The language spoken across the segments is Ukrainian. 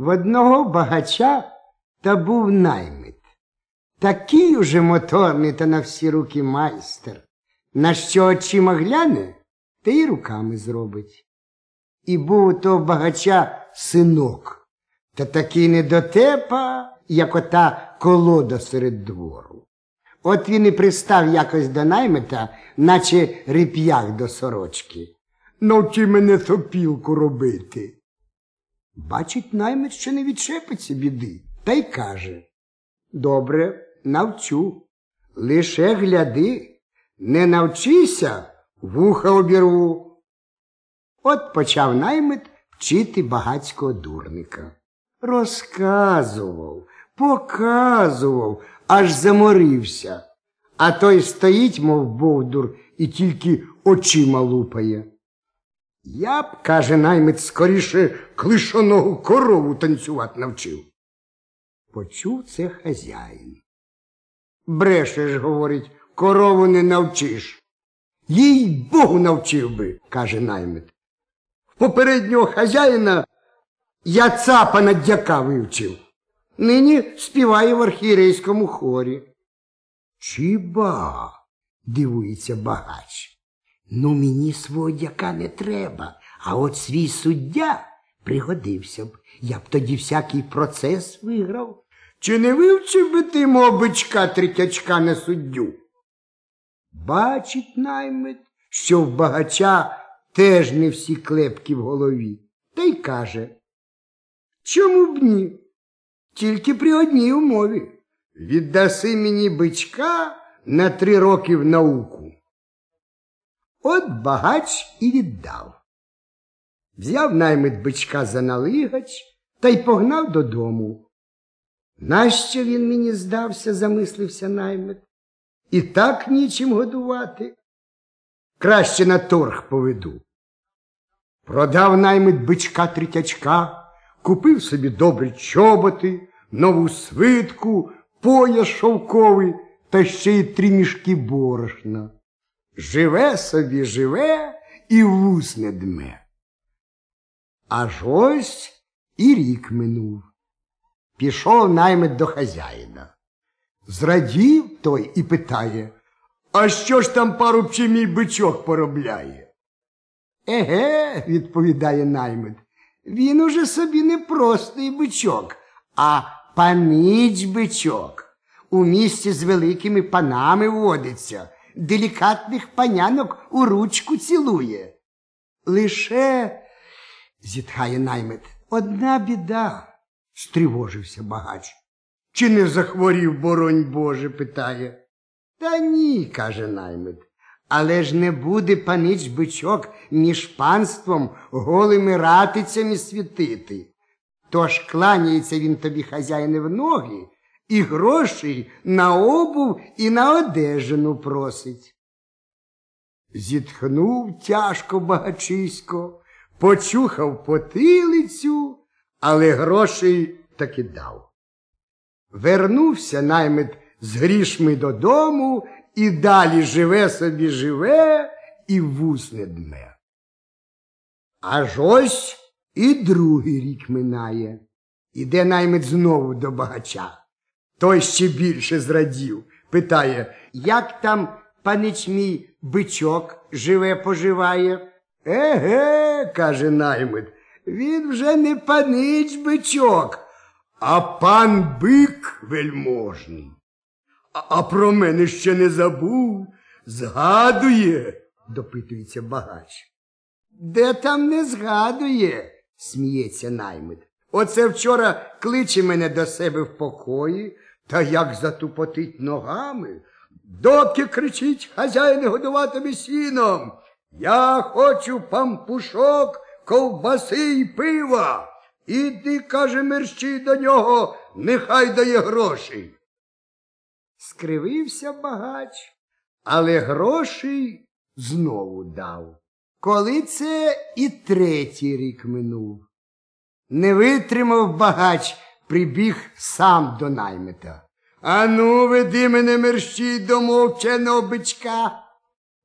В одного багача та був наймит. Такий уже моторний та на всі руки майстер. На що очима гляне, та й руками зробить. І був у того багача синок, та такий недотепа, як ота колода серед двору. От він і пристав якось до наймита, наче реп'ях до сорочки. Навчи мене сопілку робити. Бачить наймит, що не відчепиться біди, та й каже Добре, навчу. Лише гляди, не навчися, вуха обірву. От почав наймит вчити багацького дурника. Розказував, показував, аж заморився. А той стоїть, мов бовдур, і тільки очима лупає. Я б, каже наймит, скоріше клишоного корову танцювати навчив. Почув це хазяїн. Брешеш, говорить, корову не навчиш. Їй Богу навчив би, каже наймит. В попереднього хазяїна я цапа на дяка вивчив. Нині співає в архієрейському хорі. Чіба? дивується багач. Ну, мені свого дяка не треба, а от свій суддя пригодився б. Я б тоді всякий процес виграв. Чи не вивчив би ти мого бичка третячка на суддю? Бачить наймит, що в багача теж не всі клепки в голові, та й каже. Чому б ні? Тільки при одній умові. Віддаси мені бичка на три роки в науку. От багач і віддав. Взяв наймит бичка за налигач та й погнав додому. Нащо він мені здався, замислився наймит. І так нічим годувати. Краще на торг поведу. Продав наймит бичка третячка, купив собі добрі чоботи, нову свитку, пояс шовковий та ще й три мішки борошна. Живе собі, живе і вус не дме. Аж ось і рік минув. Пішов наймит до хазяїна. Зрадів той і питає, а що ж там парубчий мій бичок поробляє? Еге, відповідає наймит, він уже собі не простий бичок, а паніч бичок. У місті з великими панами водиться, делікатних панянок у ручку цілує. Лише, зітхає наймит, одна біда, стривожився багач. Чи не захворів, боронь Боже? питає. Та ні, каже наймит. Але ж не буде панич бичок між панством голими ратицями світити. Тож кланяється він тобі, хазяїне, в ноги, і грошей на обув і на одежину просить. Зітхнув тяжко багачисько, почухав потилицю, але грошей таки дав. Вернувся наймит з грішми додому і далі живе собі живе і вус не дме. Аж ось і другий рік минає. Іде наймит знову до багача. Той ще більше зрадів, питає, як там панич мій бичок живе поживає? Еге, каже наймит, він вже не панич бичок, а пан бик вельможний. А, а про мене ще не забув, згадує, допитується багач. Де там не згадує, сміється наймит. Оце вчора кличе мене до себе в покої, та як затупотить ногами, доки кричить хазяїн годуватиме сіном. Я хочу пампушок, ковбаси й пива. Іди, каже, мерщій до нього, нехай дає грошей. Скривився багач, але грошей знову дав. Коли це і третій рік минув. Не витримав багач, прибіг сам до наймита. Ану, веди мене мерщій до мовченого бичка.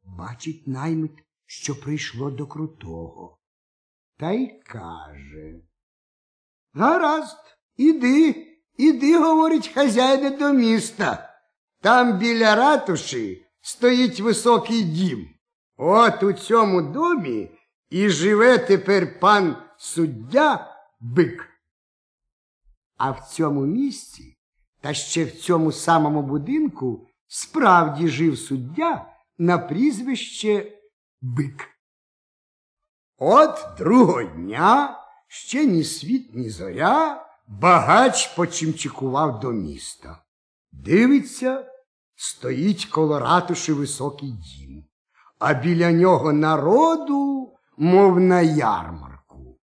Бачить наймит, що прийшло до крутого. Та й каже. Гаразд, іди, іди, говорить хазяїне до міста. Там біля ратуші стоїть високий дім. От у цьому домі і живе тепер пан суддя бик. А в цьому місці, та ще в цьому самому будинку, справді жив суддя на прізвище Бик. От другого дня ще ні світ, ні зоря, багач почимчикував до міста. Дивиться, стоїть коло ратуші високий дім, а біля нього народу, мов на ярмарку.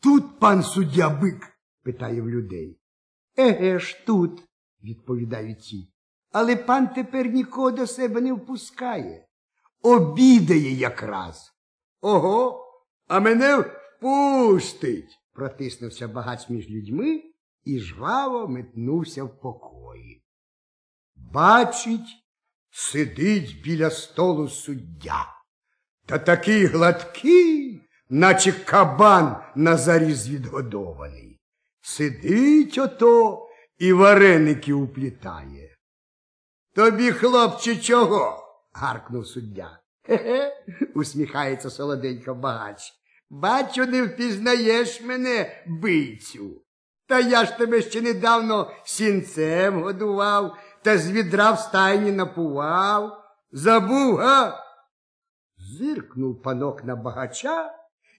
Тут пан суддя бик? Питає в людей. Еге ж тут, відповідають ті. Але пан тепер нікого до себе не впускає. Обідає якраз. Ого, а мене впустить. протиснувся багач між людьми і жваво метнувся в покої. Бачить, сидить біля столу суддя. Та такий гладкий, наче кабан на заріз відгодований. Сидить ото і вареники уплітає. Тобі, хлопче, чого? гаркнув суддя. Хе-хе, усміхається солоденько багач. Бачу, не впізнаєш мене, бийцю. Та я ж тебе ще недавно сінцем годував та з відра в стайні напував. Забув, га? Зиркнув панок на багача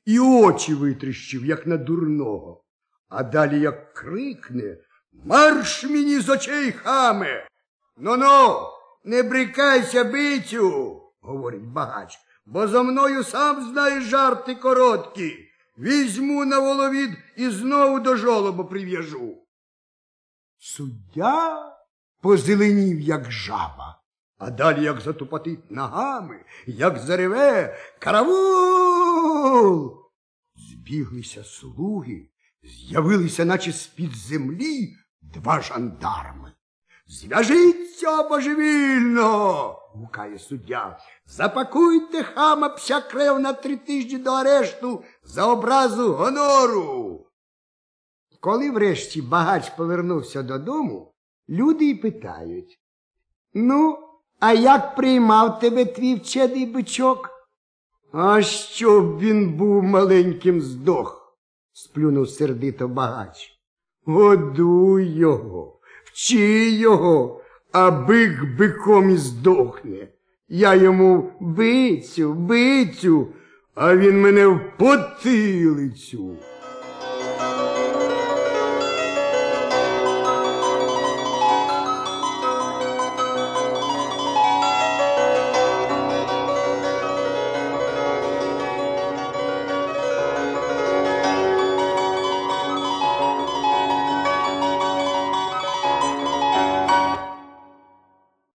і очі витріщив, як на дурного. А далі як крикне Марш мені з очей, хаме. Ну-ну, не брикайся, бицю, говорить багач, бо за мною сам знаєш жарти короткі. Візьму на воловід і знову до жолоба прив'яжу. Суддя позеленів, як жаба, а далі як затупотить ногами, як зареве каравул. Збіглися слуги, з'явилися, наче з-під землі, два жандарми. Зв'яжіться божевільно, гукає суддя. Запакуйте хама псякрев на три тижні до арешту за образу гонору. Коли врешті багач повернувся додому, люди й питають Ну, а як приймав тебе твій вчений бичок? А щоб він був маленьким здох, сплюнув сердито багач. Годуй його, вчи його, а бик биком і здохне. Я йому бицю, бицю, а він мене в потилицю.